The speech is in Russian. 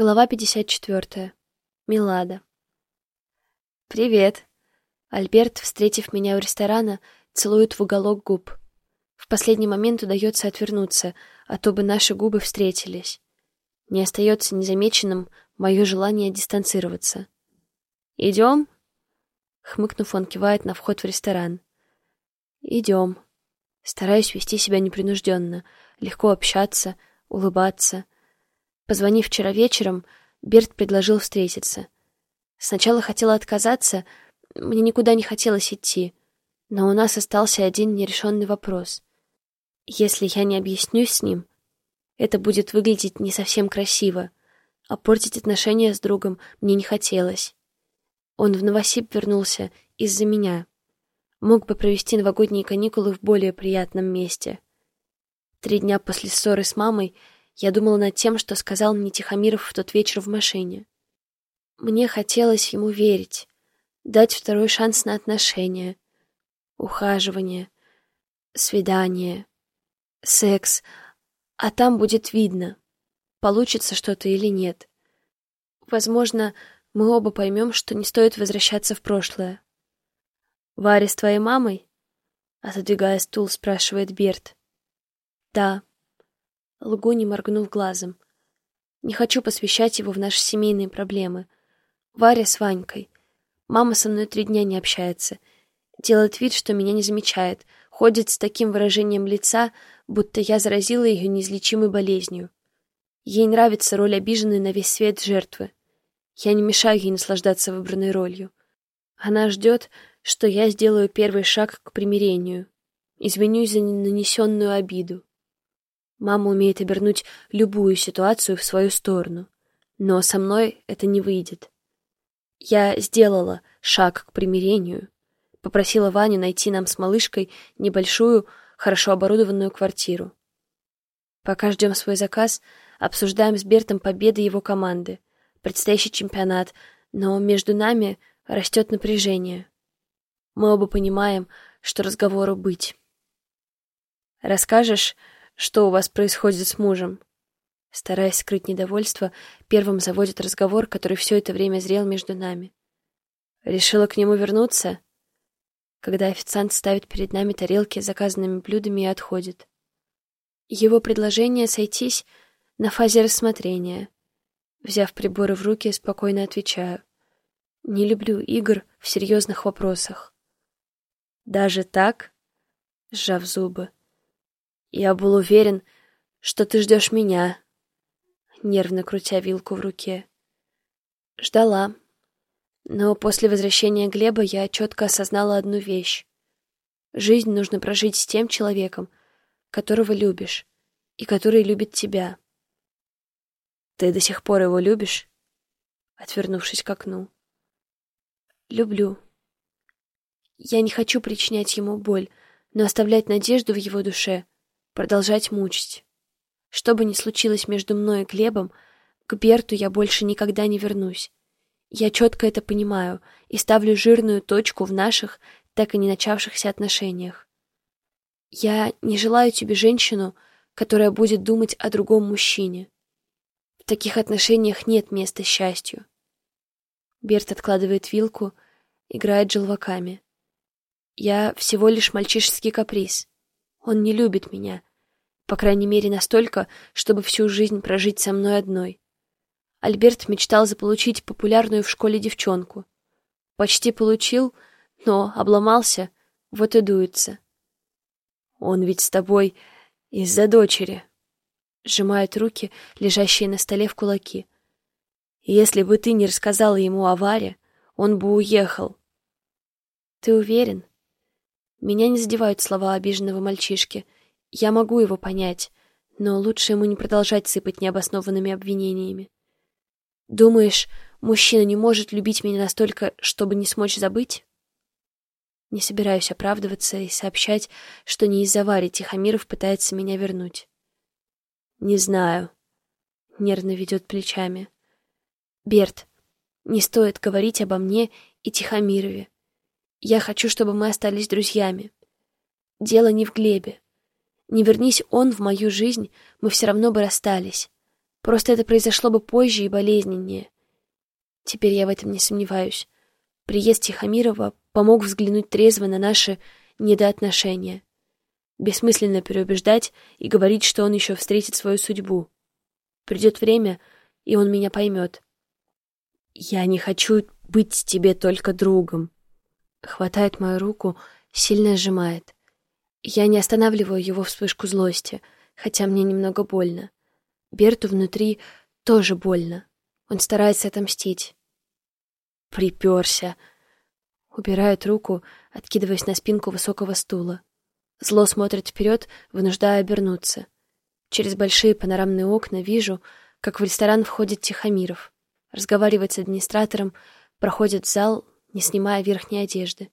Глава 54. Милада. «Привет!» Альберт, встретив меня у ресторана, целует в уголок губ. В последний момент удается отвернуться, а то бы наши губы встретились. Не остается незамеченным мое желание дистанцироваться. «Идем?» Хмыкнув, он кивает на вход в ресторан. «Идем». Стараюсь вести себя непринужденно, легко общаться, улыбаться — Позвонив вчера вечером, Берт предложил встретиться. Сначала хотела отказаться, мне никуда не хотелось идти, но у нас остался один нерешенный вопрос. Если я не объяснюсь с ним, это будет выглядеть не совсем красиво, а портить отношения с другом мне не хотелось. Он в Новосиб вернулся из-за меня. Мог бы провести новогодние каникулы в более приятном месте. Три дня после ссоры с мамой — я думала над тем, что сказал мне Тихомиров в тот вечер в машине. Мне хотелось ему верить, дать второй шанс на отношения, ухаживание, свидание, секс, а там будет видно, получится что-то или нет. Возможно, мы оба поймем, что не стоит возвращаться в прошлое. «Варя с твоей мамой?» Отодвигая стул, спрашивает Берт. «Да», Лгу, не моргнув глазом. Не хочу посвящать его в наши семейные проблемы. Варя с Ванькой. Мама со мной три дня не общается. Делает вид, что меня не замечает. Ходит с таким выражением лица, будто я заразила ее неизлечимой болезнью. Ей нравится роль обиженной на весь свет жертвы. Я не мешаю ей наслаждаться выбранной ролью. Она ждет, что я сделаю первый шаг к примирению. Извинюсь за нанесенную обиду. Мама умеет обернуть любую ситуацию в свою сторону. Но со мной это не выйдет. Я сделала шаг к примирению. Попросила Ваню найти нам с малышкой небольшую, хорошо оборудованную квартиру. Пока ждем свой заказ, обсуждаем с Бертом победы его команды, предстоящий чемпионат, но между нами растет напряжение. Мы оба понимаем, что разговору быть. «Расскажешь, что у вас происходит с мужем?» Стараясь скрыть недовольство, первым заводит разговор, который все это время зрел между нами. «Решила к нему вернуться?» Когда официант ставит перед нами тарелки с заказанными блюдами и отходит. Его предложение сойтись на фазе рассмотрения. Взяв приборы в руки, спокойно отвечаю. Не люблю игр в серьезных вопросах. «Даже так?» — сжав зубы. Я был уверен, что ты ждешь меня, нервно крутя вилку в руке. Ждала. Но после возвращения Глеба я четко осознала одну вещь. Жизнь нужно прожить с тем человеком, которого любишь, и который любит тебя. Ты до сих пор его любишь? Отвернувшись к окну. Люблю. Я не хочу причинять ему боль, но оставлять надежду в его душе — продолжать мучить. Что бы ни случилось между мной и Глебом, к Берту я больше никогда не вернусь. Я четко это понимаю и ставлю жирную точку в наших, так и не начавшихся отношениях. Я не желаю тебе женщину, которая будет думать о другом мужчине. В таких отношениях нет места счастью. Берт откладывает вилку, играет желваками. Я всего лишь мальчишеский каприз. Он не любит меня, по крайней мере, настолько, чтобы всю жизнь прожить со мной одной. Альберт мечтал заполучить популярную в школе девчонку. Почти получил, но обломался, вот и дуется. Он ведь с тобой из-за дочери. Сжимает руки, лежащие на столе в кулаки. Если бы ты не рассказала ему о Варе, он бы уехал. Ты уверен? Меня не задевают слова обиженного мальчишки — я могу его понять, но лучше ему не продолжать сыпать необоснованными обвинениями. Думаешь, мужчина не может любить меня настолько, чтобы не смочь забыть? Не собираюсь оправдываться и сообщать, что не из-за Вари Тихомиров пытается меня вернуть. Не знаю. Нервно ведет плечами. Берт, не стоит говорить обо мне и Тихомирове. Я хочу, чтобы мы остались друзьями. Дело не в Глебе. Не вернись он в мою жизнь, мы все равно бы расстались. Просто это произошло бы позже и болезненнее. Теперь я в этом не сомневаюсь. Приезд Тихомирова помог взглянуть трезво на наши недоотношения. Бессмысленно переубеждать и говорить, что он еще встретит свою судьбу. Придет время, и он меня поймет. Я не хочу быть тебе только другом. Хватает мою руку, сильно сжимает. Я не останавливаю его вспышку злости, хотя мне немного больно. Берту внутри тоже больно. Он старается отомстить. Приперся. Убирает руку, откидываясь на спинку высокого стула. Зло смотрит вперед, вынуждая обернуться. Через большие панорамные окна вижу, как в ресторан входит Тихомиров. Разговаривает с администратором, проходит в зал, не снимая верхней одежды.